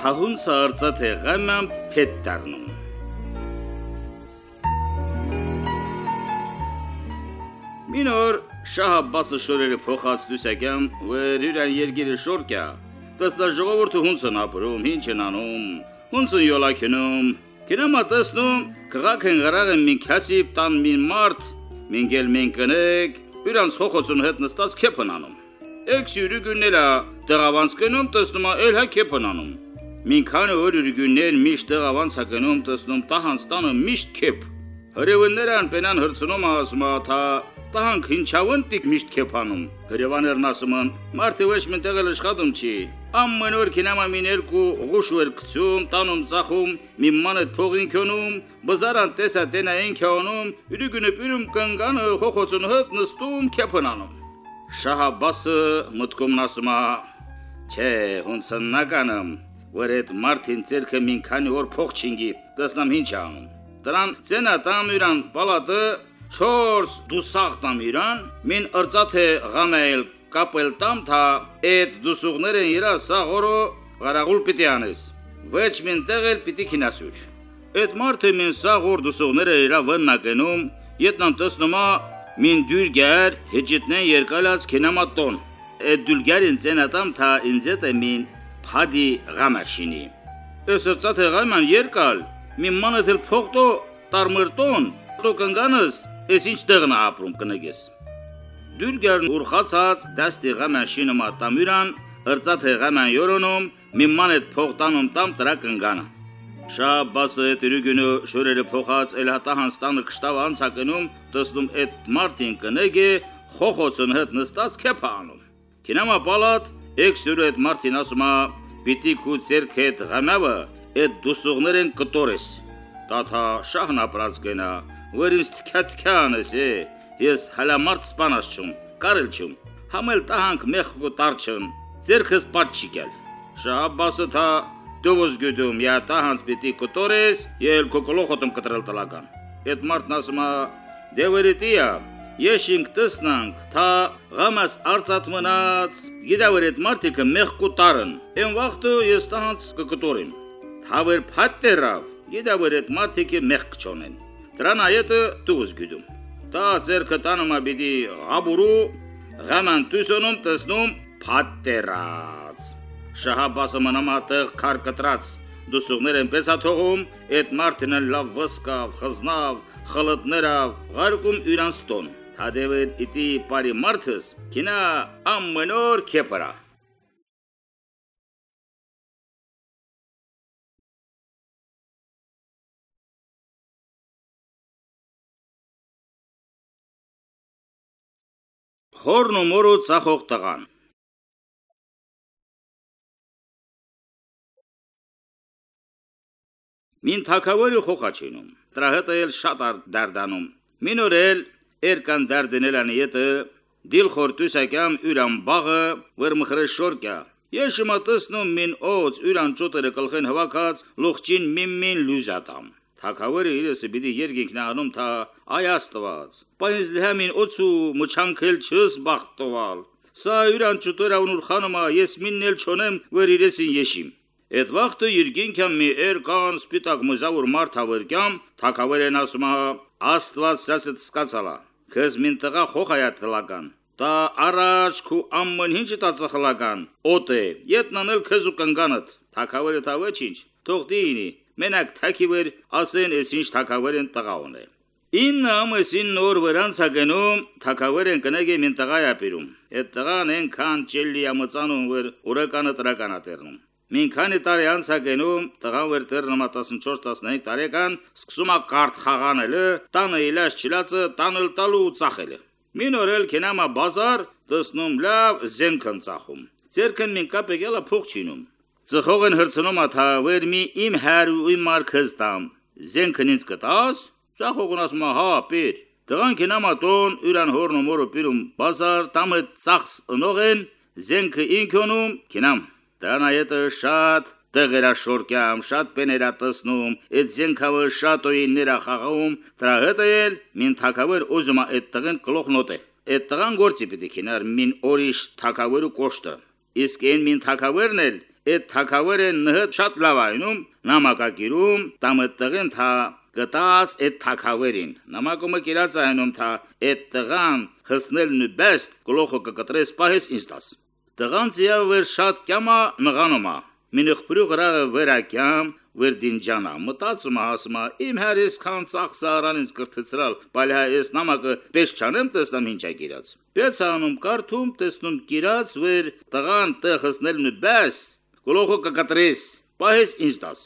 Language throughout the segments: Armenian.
թահունցը արծաթե գաման փետ դառնում։ Մինոր Շահ Աբբասը շորերը փոխած դուսակյամ վերյուրան երգիրը շորկյա տեսնա ժողովուրդը հունցն ապրում ինչ են անում հունցն յոլակնում կինամա տեսնում քաղաքն գրաղը մի քասիբ տան մի մարդ մինգել մին կնեք իրանց խոխոցուն հետ նստած քեփն անում Էքս յուրգուննելա տղավանց կնում տեսնում էլ հա քեփն անում Մինքան որ յուրգուններ միշտ տղավանց հակնում տեսնում տահանց տանը միշտ քեփ Հրևններան պենան հրցնում ասում աթա տանք ինչավն տիկ միշտ քեփանում հրևաներն ասում են մարդը ոչ մտեղ էլ աշխատում չի ամեն օր կինամա մին երկու ղուշուեր գցում տանում ծախում մի մանետ փողին քոնում բզարան տեսա տենային քոնում յուրգունը պյուրում կնգանը խոխոցուն հդ նստում քեփնանում շահաբասը մտքում ասում է չէ հունցնականım որ այդ մարդին ցերքը մին քանի օր փող չինգի տեսնամ ինչ անում Դրան ցենա տամյուրան պալատը 4 դուսաղ տամյուրան մին ըրծաթե գամել կապել տամ թա այդ դուսուղները իրա սաղորո գարաղուլ պիտի անես ոչ մին տեղել պիտի քինասուչ այդ մարդը մին սաղոր դուսուղները իրա վննակենում ետնան տեսնումա մին դուրգեր հեջիտնեն երկալած քինամատոն այդ դուրգերին ցենատամ թա ինձետ մին փադի գամաշինի Էսրծաթե գայման երկալ մի մանեթել փողտո տարմրտոն դու կնգանս ես ինչ տեղն ապրում կնգես դուրգերն ուրխացած դաստի գաման շինոմա տամյուրան ըրծատ հեղաման յորոնում մի մանեթ փողտանում տամ տրա կնգանը Շաբասը դրուգունը շորերը փոխած էլ հատա հանստանը կշտավ անցակնում տեսնում այդ մարտին կնեգե խոխոցն հետ նստած քեփանում Կինամա պալատ էքսյուրը այդ մարտին ասումա պիտի քու ցերքետ գամավը այդ դուսուղներեն կտորես տաթա շահն ապրած գնա որ ինձ թքաթքանես է ես հալամարտ սպանած չում կարել չում համել տահանք մեղքո տարչն ձերքս պատ չիկել շահաբասը թա դովոս գդում յա տահանց պիտի կտորես ել կոկոլոխոտում կտրել տլական այդ մարդն ասում է դևերիտիա Եշինք տեսնանք, թա գամաս արծաթ մնաց, գիտավր այդ մարդիկը մեղքու տարն, են վաղտը ես տահանց կկտորին թավեր փատտերավ գիտավեր այդ մարդիկը մեղք չոնեն դրան այետը դուզ գյուդում դա ձերքը տանում աբիդի ղաբուրու գաման տուսոնում տեսնում փատտերած շահաբասը մնամատեղ քար կտրած դուսուղներ են պես հաթողում այդ մարդին լավ վսկավ խզնավ խլտներավ ղարկում իրանստոն Հադևեր իտի բարի մարդս կինա ամենոր քեպրա Հորն ու մորը ցախող տղան Մին թակավորի խոխաչինում դրա հետ էլ շատ դարդանում մին օրել երկան դարդենելան յետը դիլ խորտուսակամ յուրան բաղը վեր մխրե շորկա Ես շմատսնում մին օծ յուրան ճոտերը կլխեն հավաքած լուղջին մին մին լուզատամ Թակավորը իրեսը պիտի երգինքնանում թա այ աստված։ Բայց լհամին օցու մուչանքել չս բախտովալ։ Սա յուրան ճուտորա ունուր խանոմա ես միննել չոնեմ վեր իրեսին եշիմ։ Այդ վաղտը երգինքամ մի երկան սպիտակ մզավոր մարդ հավերկյամ թակավորեն ասումա աստված սասը սկացալա։ Քեզ մին տղա խոխայա տլական։ Դա առաջ քու ամեն ինչ տածխլական։ Օտե, ետնանել քեզ ու կնգանդ։ Թակավորը թա ոչինչ։ Թող դինի, Մենակ թակիվեր ասեն ես ինչ թակավեր են տղաուն է։ Ինը ամսին նոր վրանց հագնում թակավեր են կնեգե մին տղա ապիրում։ Այդ տղան ենքան ճելի ամծանում վեր ուրականը տրականատերնում։ Մին քանի տարի անց հագնում տղան վեր տերնամա 14-15 տարեկան սկսում է կարդ խաղանելը, տանը իլաշ չլածը տանել տալու ու ծախելը։ Մին օրել կենամա բազար տեսնում լավ զենքն ծախում։ Ձերքն մին կապեկելա փող չինում։ Ծխողն հրցնում աթա վեր մի իմ հար ու իմ մարքս տամ։ Զենքն ինձ կտաս։ Ծախողն ասում հա պիր։ Տղան կենամատոն յուրան հորն ու մորը պիրում բազար տամը ծախս ընողեն զենքը ինքոնում կենամ։ Դրան այետը շատ դեղերա շորկյամ շատ պեներա տեսնում այդ զենքավը շատ օիններա խաղում դրա հետ էլ մին թակավեր ուզումա այդ տղեն կլոխնոտ է այդ տղան գործի պիտի քինար մին օրիշ թակավերու կոշտը իսկ այն մին թակավերն էլ այդ թակավերը նհդ շատ լավ այնում նամակագիրում տամտղեն թա գտաս այդ թակավերին նամակումը կիրած այնում թա այդ տղան հսնել նուբեստ գլոխը կկտրես պահես ինստաս տղան ձիավեր շատ կյամա նղանոմա մինխ փրու գրաղը վերակյամ վերդինջանա մտածում ասում իմ հարիս քան ծախսարան ինձ կրթցրալ բայց այս նամակը պես չանեմ տեսնամ ինչա գիրած Պեցանում կարդում տեսնում գիրած վեր տղան տխսնել նու բես գլոխը կկտրես պահես ինձ դաս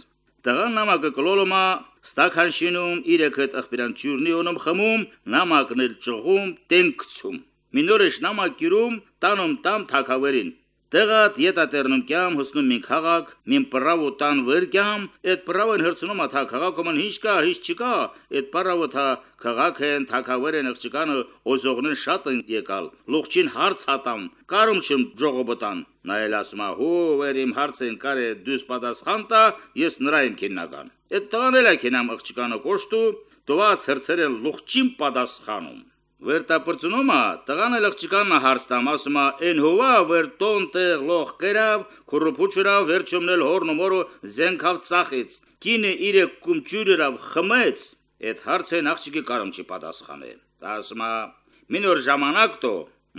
տղան նամակը կլոլոմա ստականշինում իրեքը ըխբիրան ճուրնի ոնում խմում նամակն էլ ճղում տենքցում մինորեշ նամակիրում տանում տամ թակավերին Տեղատ յետատերնում կյամ հսնում մին խաղակ, մին պրավո տան վրկյամ, այդ պրավոն հրցնում աթա խաղակոմն հիշ կա, հիշ չկա, այդ պրավո թա խաղակեն թակավերեն աղջկանը օզողնեն շատ են եկալ, լուղջին հարց հատամ, կարում չմ ժողոբոտան, նայել ասում հու վերիմ հարցեն կարե դուս պատասխան տա, ես նրա իմ քիննական։ Այդ տղան էլ է քինամ աղջկանը կոշտու, տված հրցերեն լուղջին պատասխանում։ Վերտապրծնոմա տղանը լղջիկանը հարստամ ասումա են հովա վերտոն տեղ լող կերավ քուրուփուչրավ վերջումնել հորն մորո զենքավ ծախից կինը իրե կումճուրերավ խմեց այդ հարցը նախճիկի կարում չի պատասխանել ասումա մինոր ժամանակ տո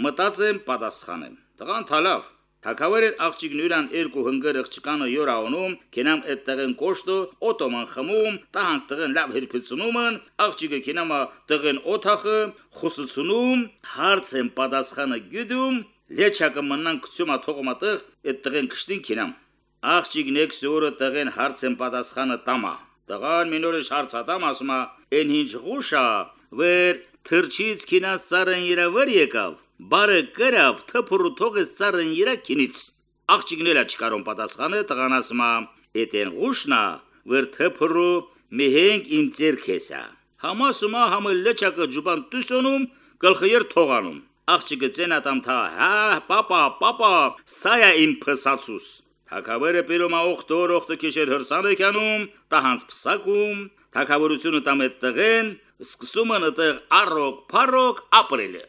մտածեմ պատասխանեմ տղան թալավ Թակավերեն աղջիկն յուրան երկու հնգեր աղջկանը յորաոնում, կենամ այդ տղեն կոշտը, օտոման խմում, տահանք տղեն լավ հերփությունումն, աղջիկը կենամա տղեն օթախը, խուսությունում, հարց են պատասխանը գյուդում, լեչակը մնան կցումա թողոմատեղ այդ տղեն կշտին կենամ։ Աղջիկն եկսորը տղեն հարց են պատասխանը տամա։ Տղան մինորիշ հարցատամ ասումա, «Էն ինչ ղուշա, վեր թրջից քինաս ծառեն երավեր եկավ»։ Բարը գրավ թփուրու թողես ծառն երակինից։ Աղջիկն էլ չկարոն պատասխանը տղան ասումա. «Էտեն ղուշնա, վեր թփուրու մեհենք իմ ձերքեսա»։ Համասումա համը լեչակը ջուբան տուսոնում, գլխիեր թողանում։ Աղջիկը ցենատամ թա, հա, պապա, պապա, սայա իմ փսացուս։ Թակավերը պերոմա օխտոր օխտը քիշեր հրսանը կանում, տահանց փսակում, թակավորությունը տամետ տղեն, սկսում են այդեղ առոք, փարոք ապրելը։